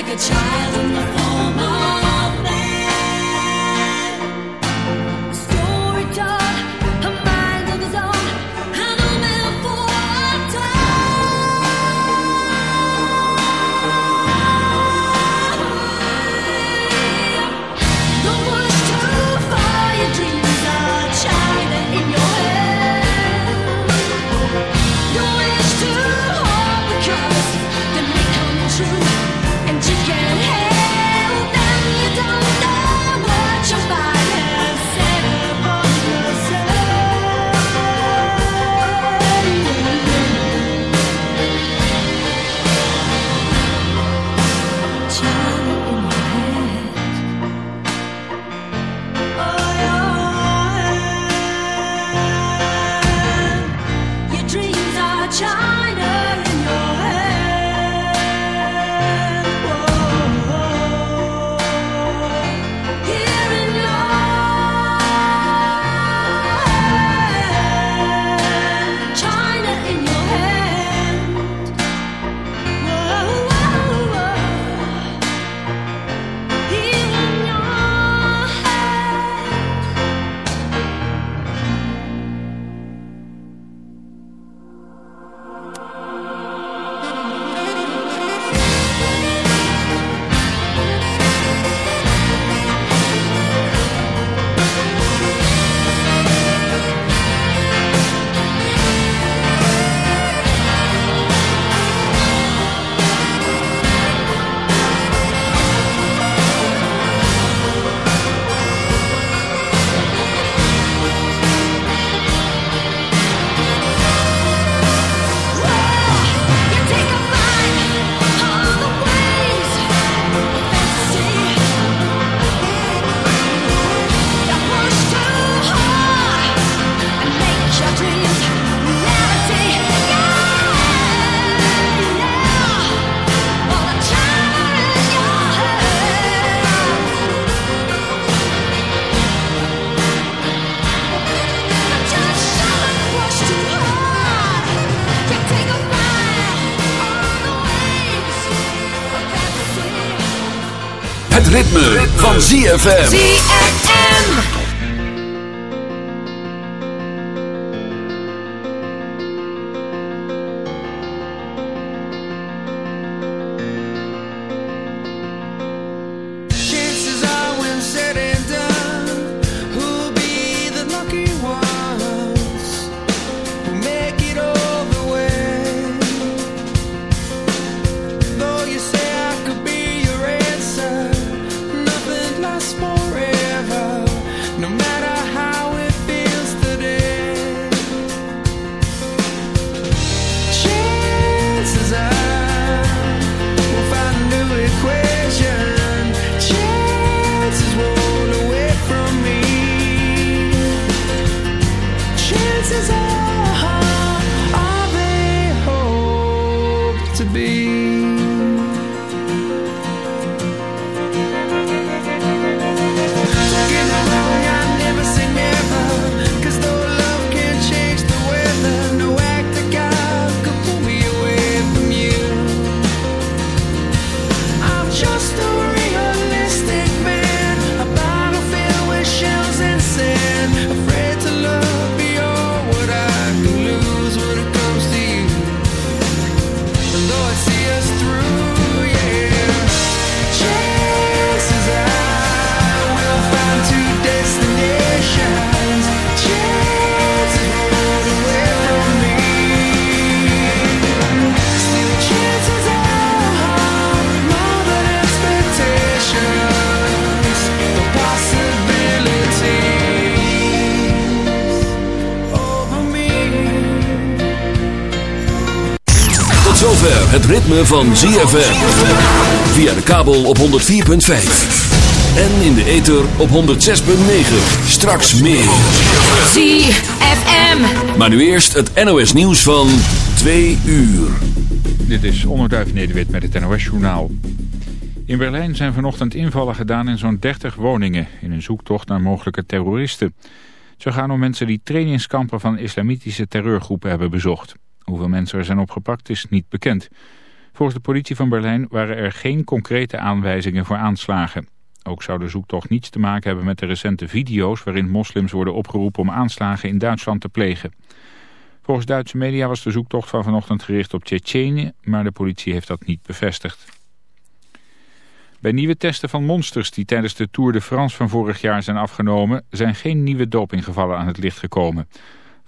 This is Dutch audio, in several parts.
like a child in the form of ZFM. Het ritme van ZFM. Via de kabel op 104.5. En in de ether op 106.9. Straks meer. ZFM. Maar nu eerst het NOS nieuws van 2 uur. Dit is Onderduif Nederwit met het NOS journaal. In Berlijn zijn vanochtend invallen gedaan in zo'n 30 woningen... in een zoektocht naar mogelijke terroristen. Zo gaan om mensen die trainingskampen van islamitische terreurgroepen hebben bezocht. Hoeveel mensen er zijn opgepakt is niet bekend. Volgens de politie van Berlijn waren er geen concrete aanwijzingen voor aanslagen. Ook zou de zoektocht niets te maken hebben met de recente video's... waarin moslims worden opgeroepen om aanslagen in Duitsland te plegen. Volgens Duitse media was de zoektocht van vanochtend gericht op Tsjetsjenië... maar de politie heeft dat niet bevestigd. Bij nieuwe testen van monsters die tijdens de Tour de France van vorig jaar zijn afgenomen... zijn geen nieuwe dopinggevallen aan het licht gekomen.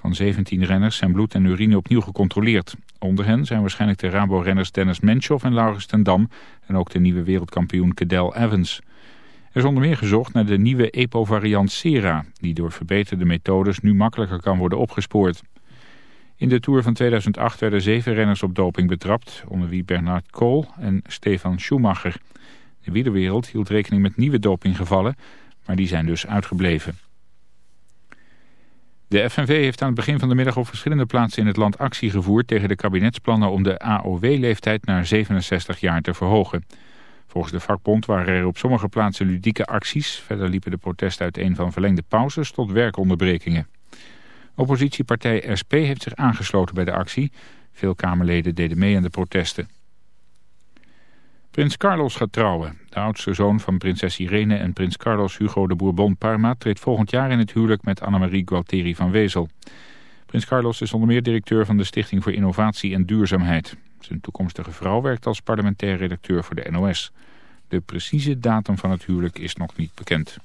Van 17 renners zijn bloed en urine opnieuw gecontroleerd. Onder hen zijn waarschijnlijk de Rabo-renners Dennis Menchoff en Laurens ten Dam... en ook de nieuwe wereldkampioen Cadel Evans... Er is onder meer gezocht naar de nieuwe EPO-variant Sera... die door verbeterde methodes nu makkelijker kan worden opgespoord. In de Tour van 2008 werden zeven renners op doping betrapt... onder wie Bernard Kool en Stefan Schumacher. De wielerwereld hield rekening met nieuwe dopinggevallen... maar die zijn dus uitgebleven. De FNV heeft aan het begin van de middag op verschillende plaatsen in het land actie gevoerd... tegen de kabinetsplannen om de AOW-leeftijd naar 67 jaar te verhogen... Volgens de vakbond waren er op sommige plaatsen ludieke acties. Verder liepen de protesten uiteen van verlengde pauzes tot werkonderbrekingen. Oppositiepartij SP heeft zich aangesloten bij de actie. Veel Kamerleden deden mee aan de protesten. Prins Carlos gaat trouwen. De oudste zoon van prinses Irene en prins Carlos Hugo de Bourbon-Parma... treedt volgend jaar in het huwelijk met Annemarie Gualteri van Wezel. Prins Carlos is onder meer directeur van de Stichting voor Innovatie en Duurzaamheid. Zijn toekomstige vrouw werkt als parlementair redacteur voor de NOS. De precieze datum van het huwelijk is nog niet bekend.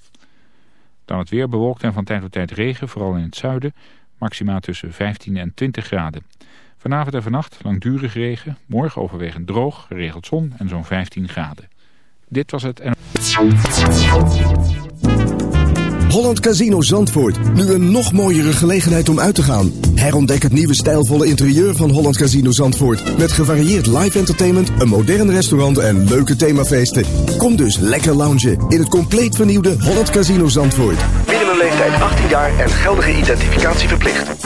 Dan het weer bewolkt en van tijd tot tijd regen, vooral in het zuiden. Maxima tussen 15 en 20 graden. Vanavond en vannacht langdurig regen. Morgen overwegend droog, geregeld zon en zo'n 15 graden. Dit was het... Holland Casino Zandvoort. Nu een nog mooiere gelegenheid om uit te gaan. Herontdek het nieuwe stijlvolle interieur van Holland Casino Zandvoort. Met gevarieerd live entertainment, een modern restaurant en leuke themafeesten. Kom dus lekker loungen in het compleet vernieuwde Holland Casino Zandvoort. Minimumleeftijd 18 jaar en geldige identificatie verplicht.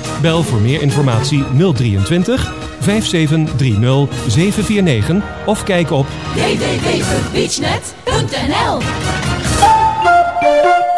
Bel voor meer informatie 023 5730 749 of kijk op www.beachnet.nl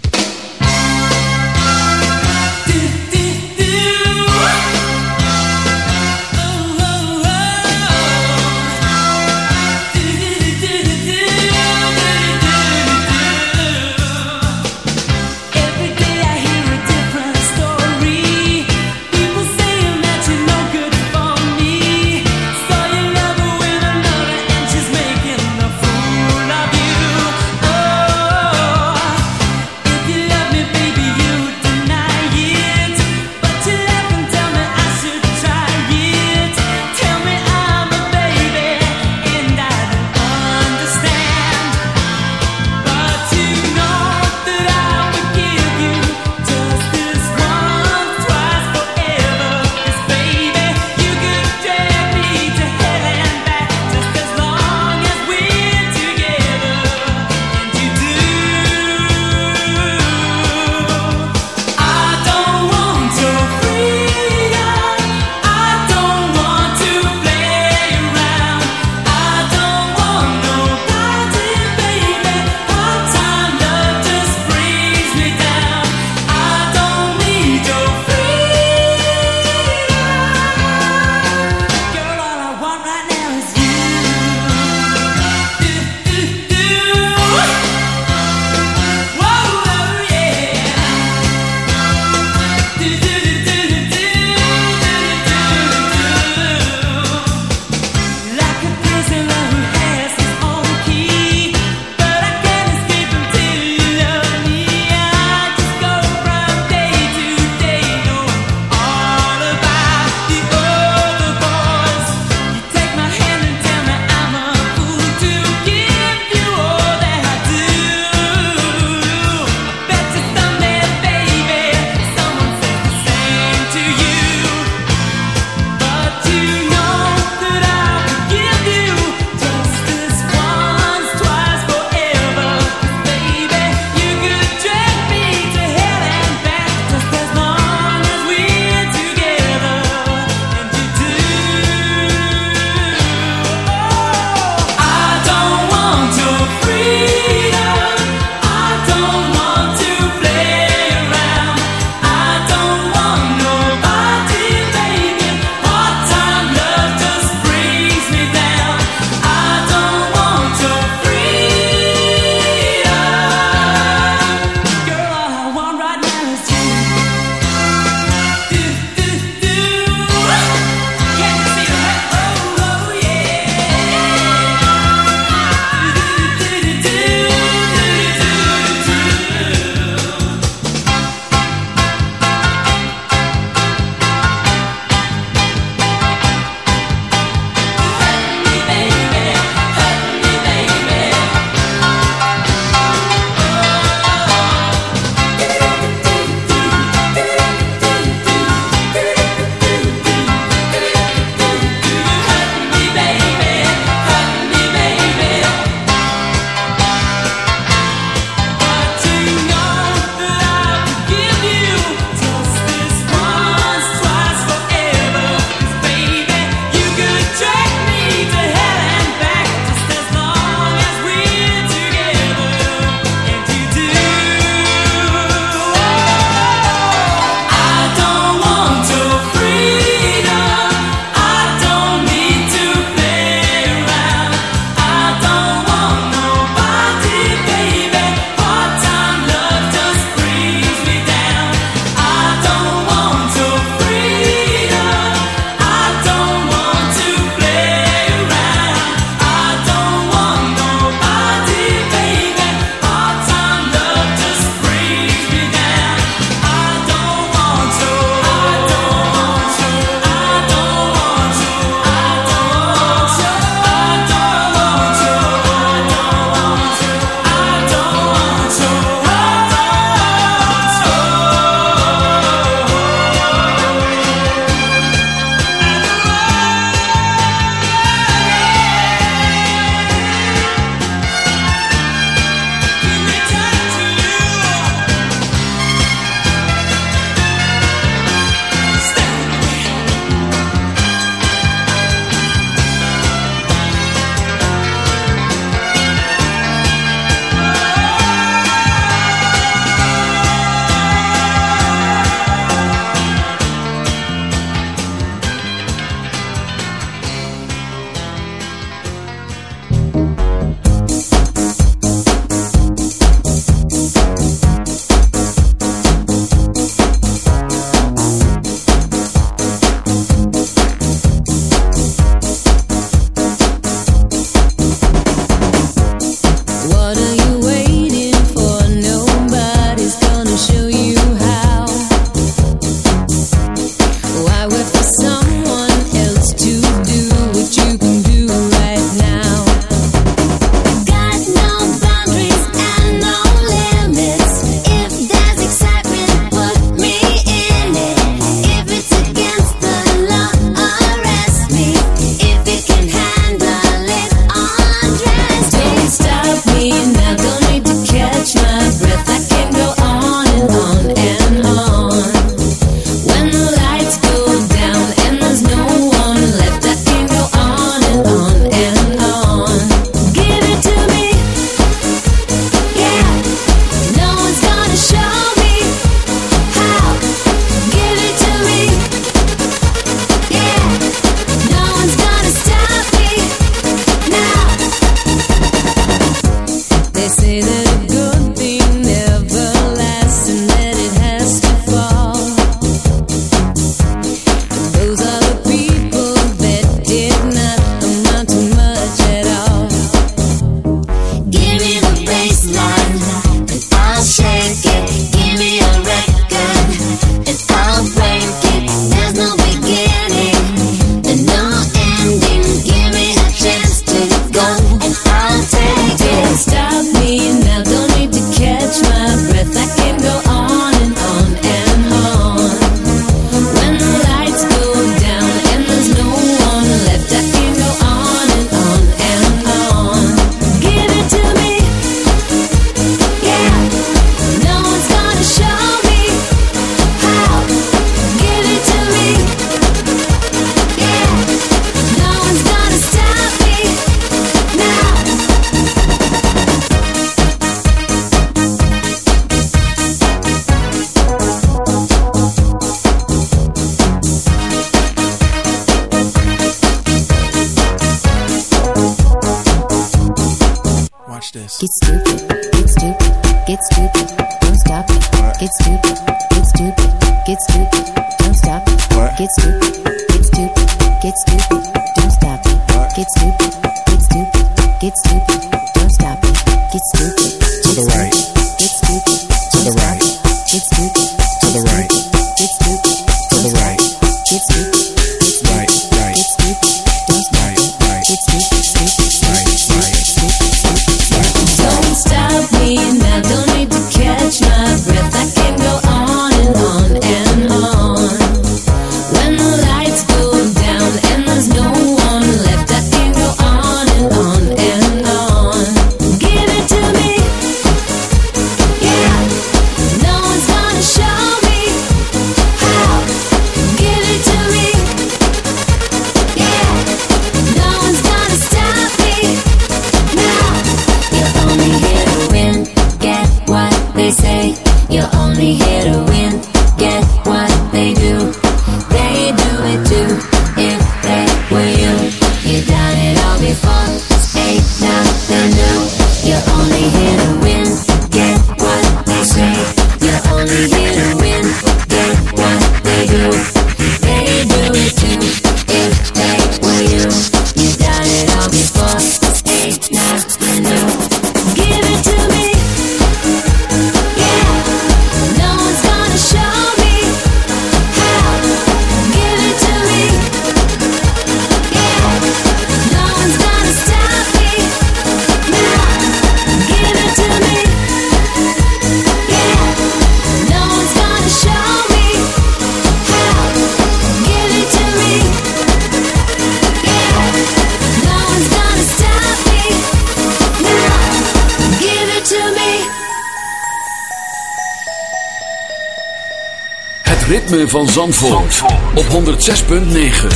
Every Zandvoort, op 106.9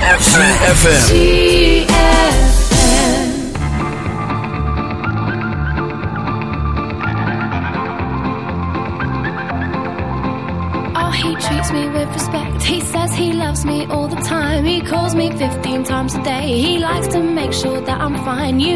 CFFM Oh, he treats me with respect. He says he loves me all the time. He calls me 15 times a day. He likes to make sure that I'm fine. You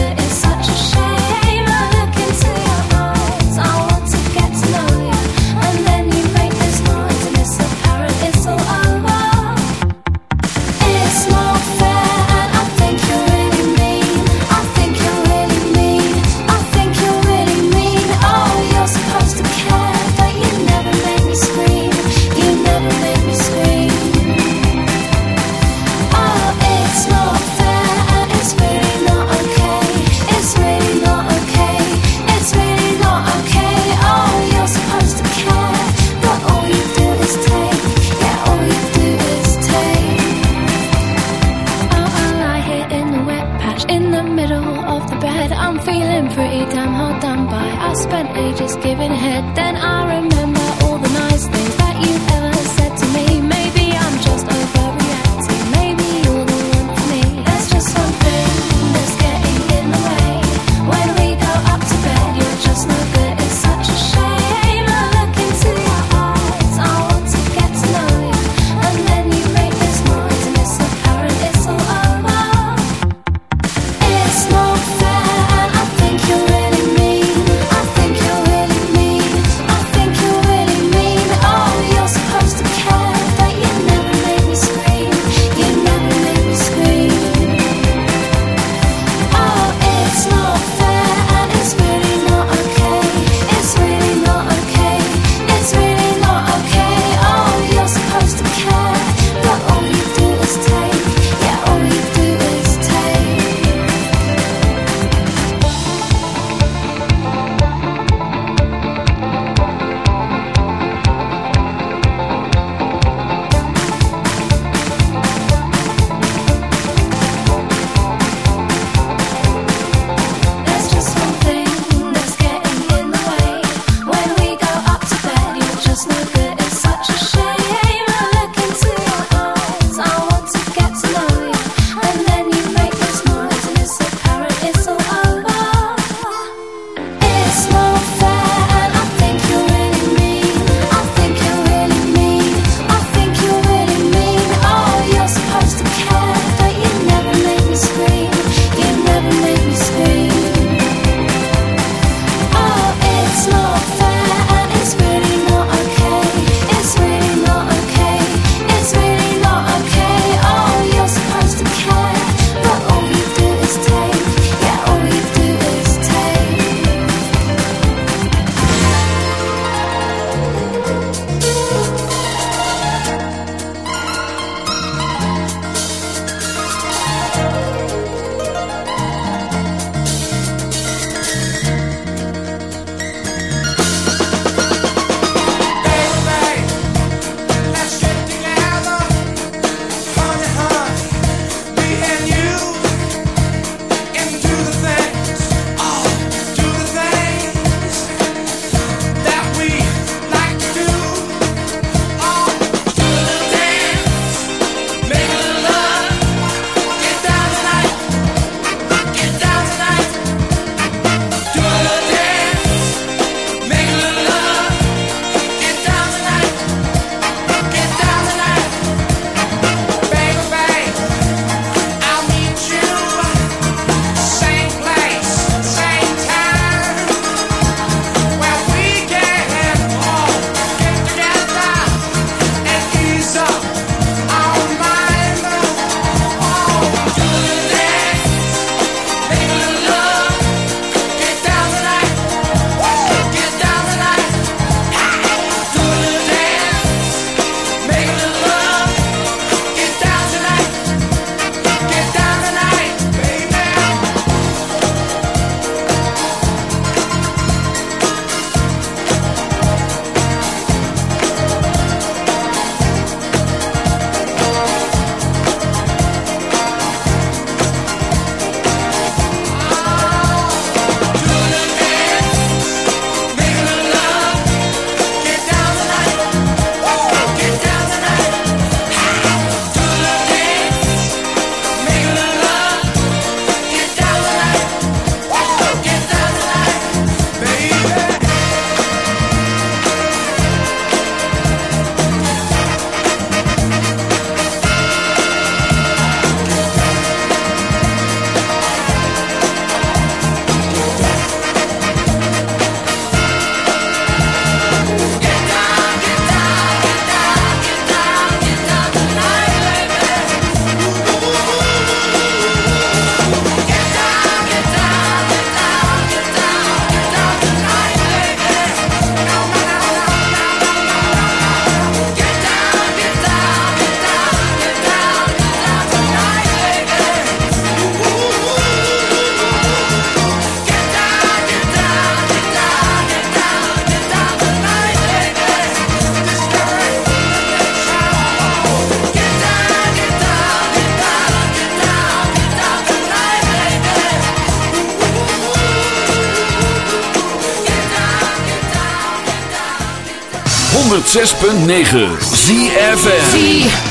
106.9 ZFM.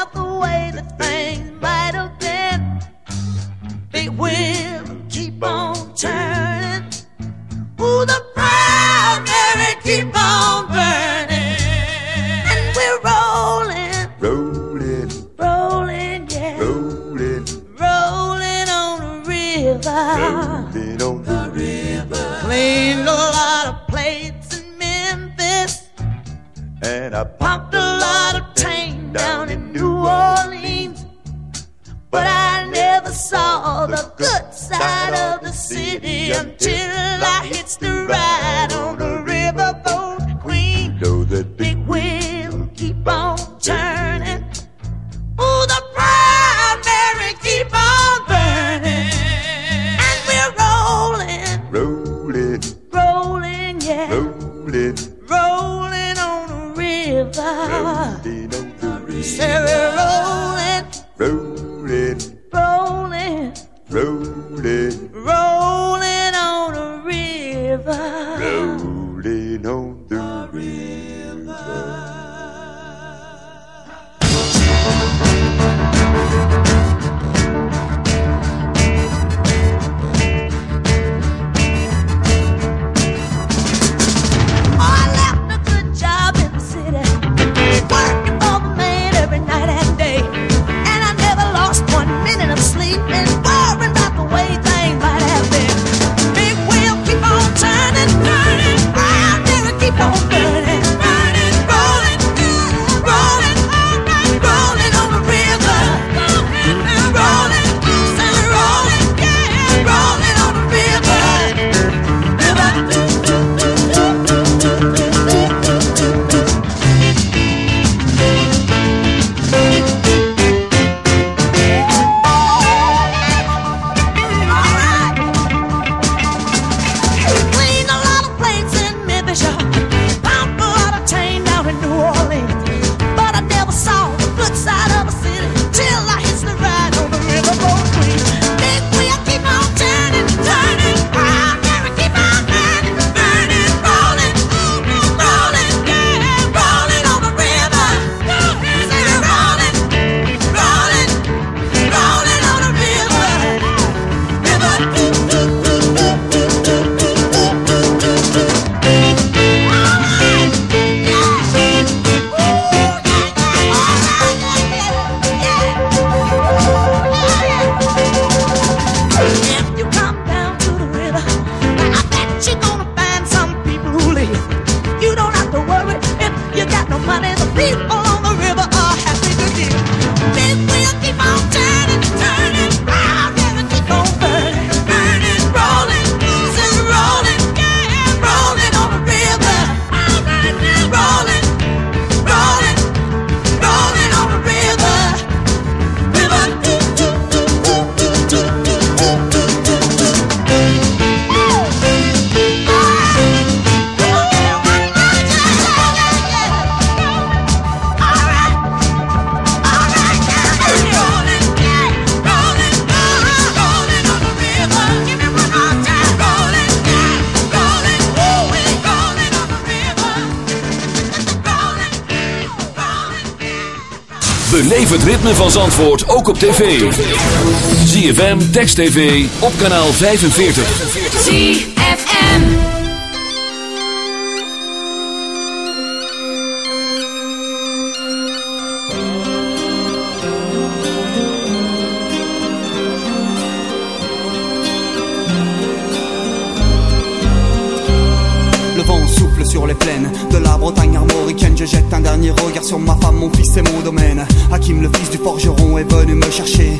wheel keep on turning. Ooh, the proud Mary keep on burning. And we're rolling, Rolling, rolling, yeah. rolling, Rolling on the river. rolling on the river. Cleaned a lot of plates in Memphis. And I Pumped a lot of tang down in New Orleans. But I saw the good side of the city until I hits the ride ritme van Zandvoort ook op tv. ZFM, Text TV, op kanaal 45. ZFM. Le vent souffle sur les plaines de la Bretagne armoricaine. Je jette un dernier regard sur ma femme, mon fils et mon. Hakim, le fils du forgeron, est venu me chercher.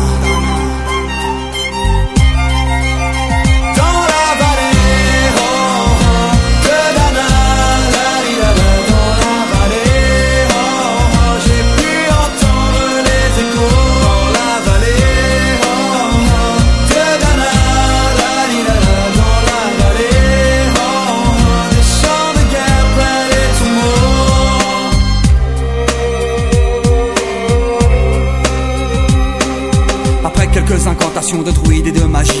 d'autrui et de magie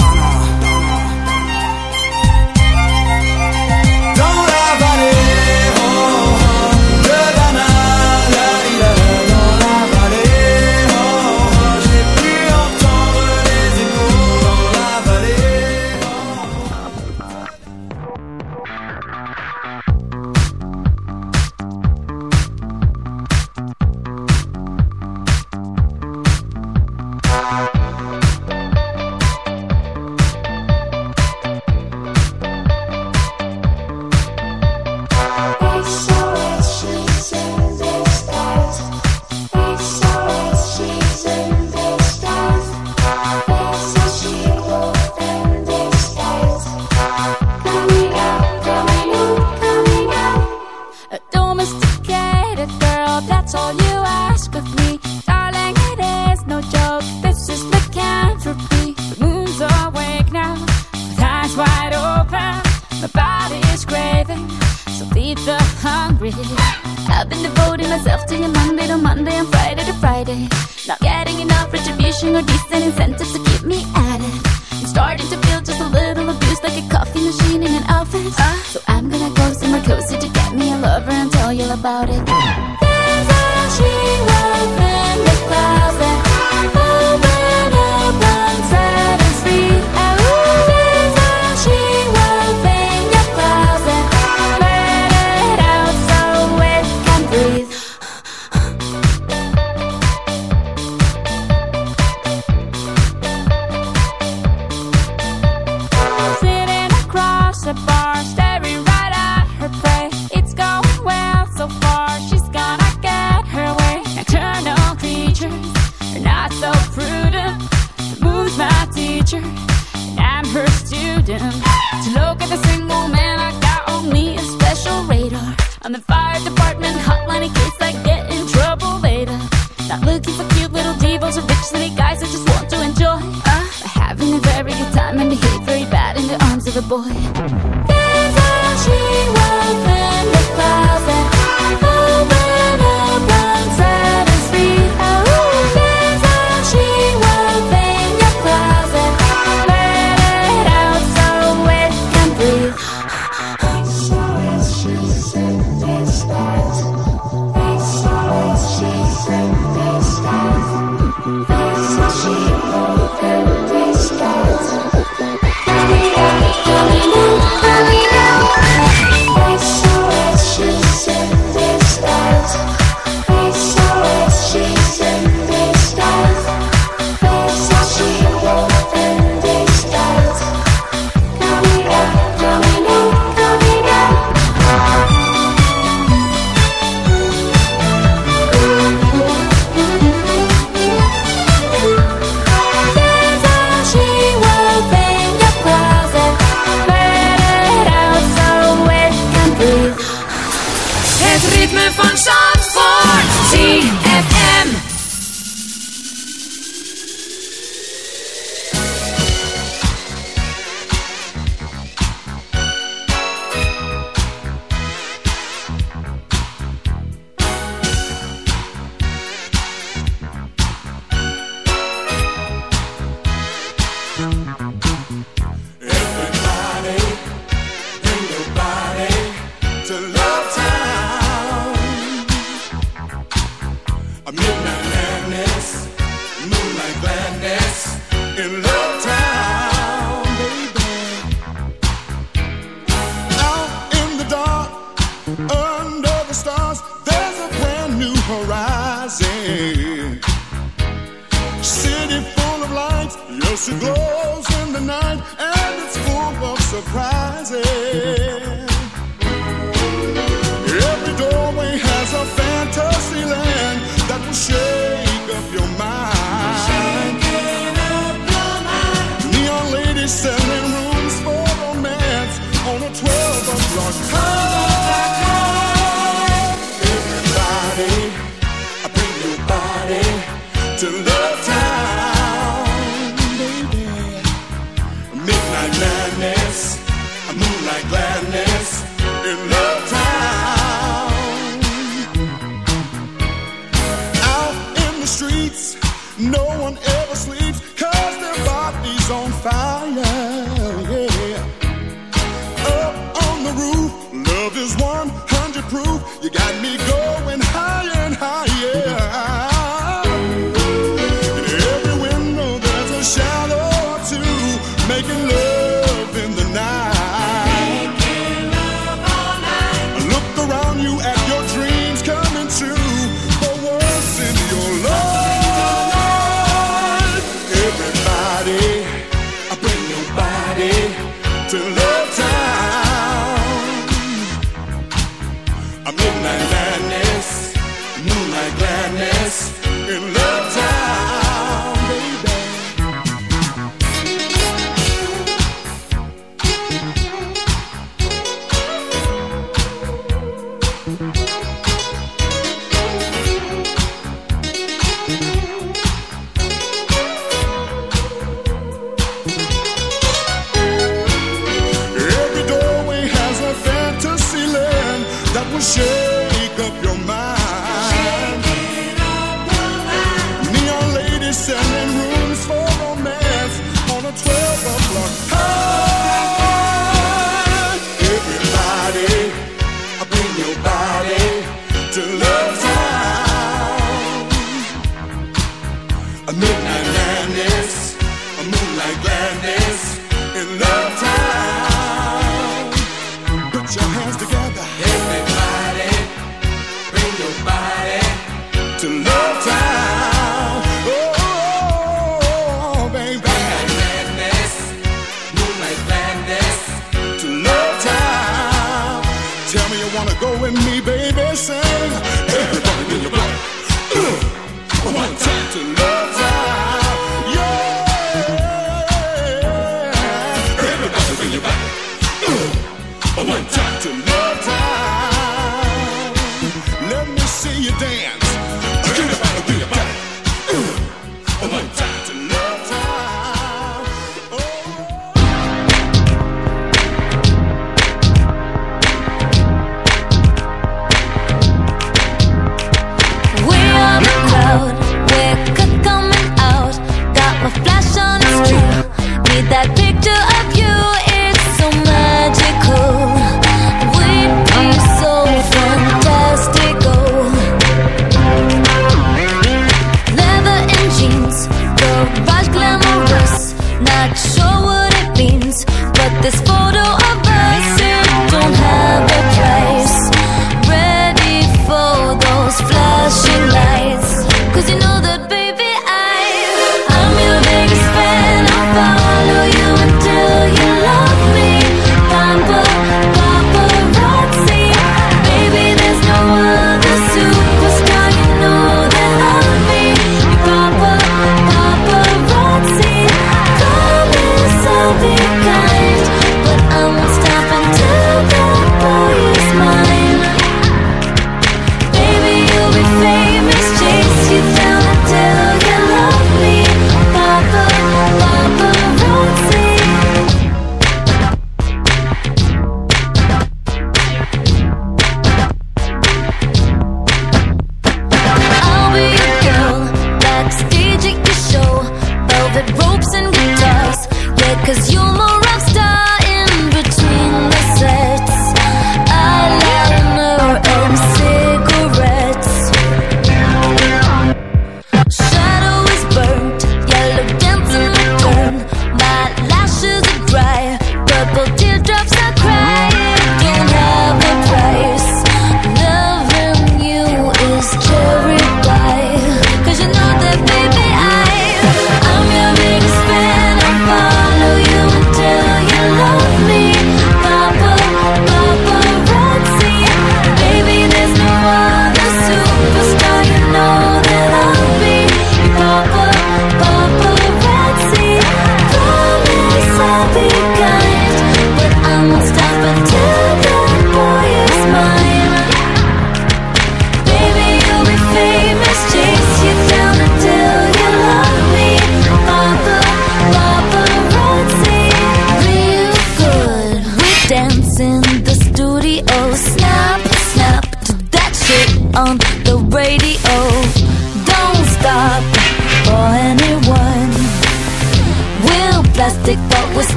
That's all you ask of me. Darling, it is no joke, this is lycanthropy. The moon's awake now, with eyes wide open. My body is craving, so feed the hungry. I've been devoting myself to you Monday to Monday and Friday to Friday. Not getting enough retribution or decent incentives to keep me at it. I'm starting to feel just a little abused like a coffee machine in an office. So I'm gonna go somewhere cozy to get me a lover and tell you about it.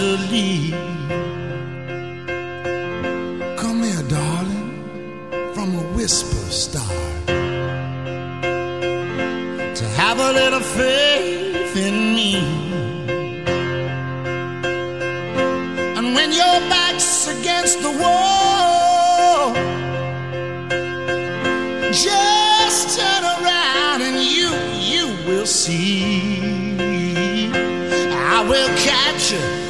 Easily. Come here, darling, from a whisper start to have a little faith in me. And when your back's against the wall, just turn around and you, you will see. I will catch you,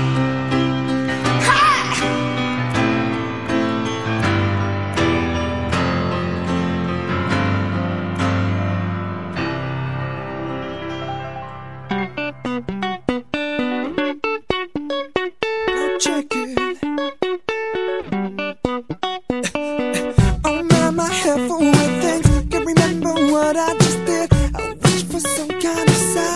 some kind of.